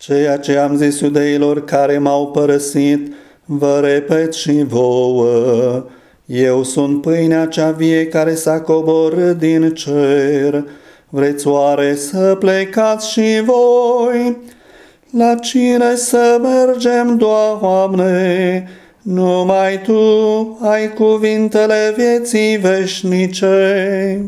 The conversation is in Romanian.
Ceea ce am zis iudeilor care m-au părăsit, vă repet și vouă. Eu sunt pâinea cea vie care s-a coborât din cer. Vreți oare să plecați și voi? La cine să mergem, Doamne? Numai Tu ai cuvintele vieții veșnice.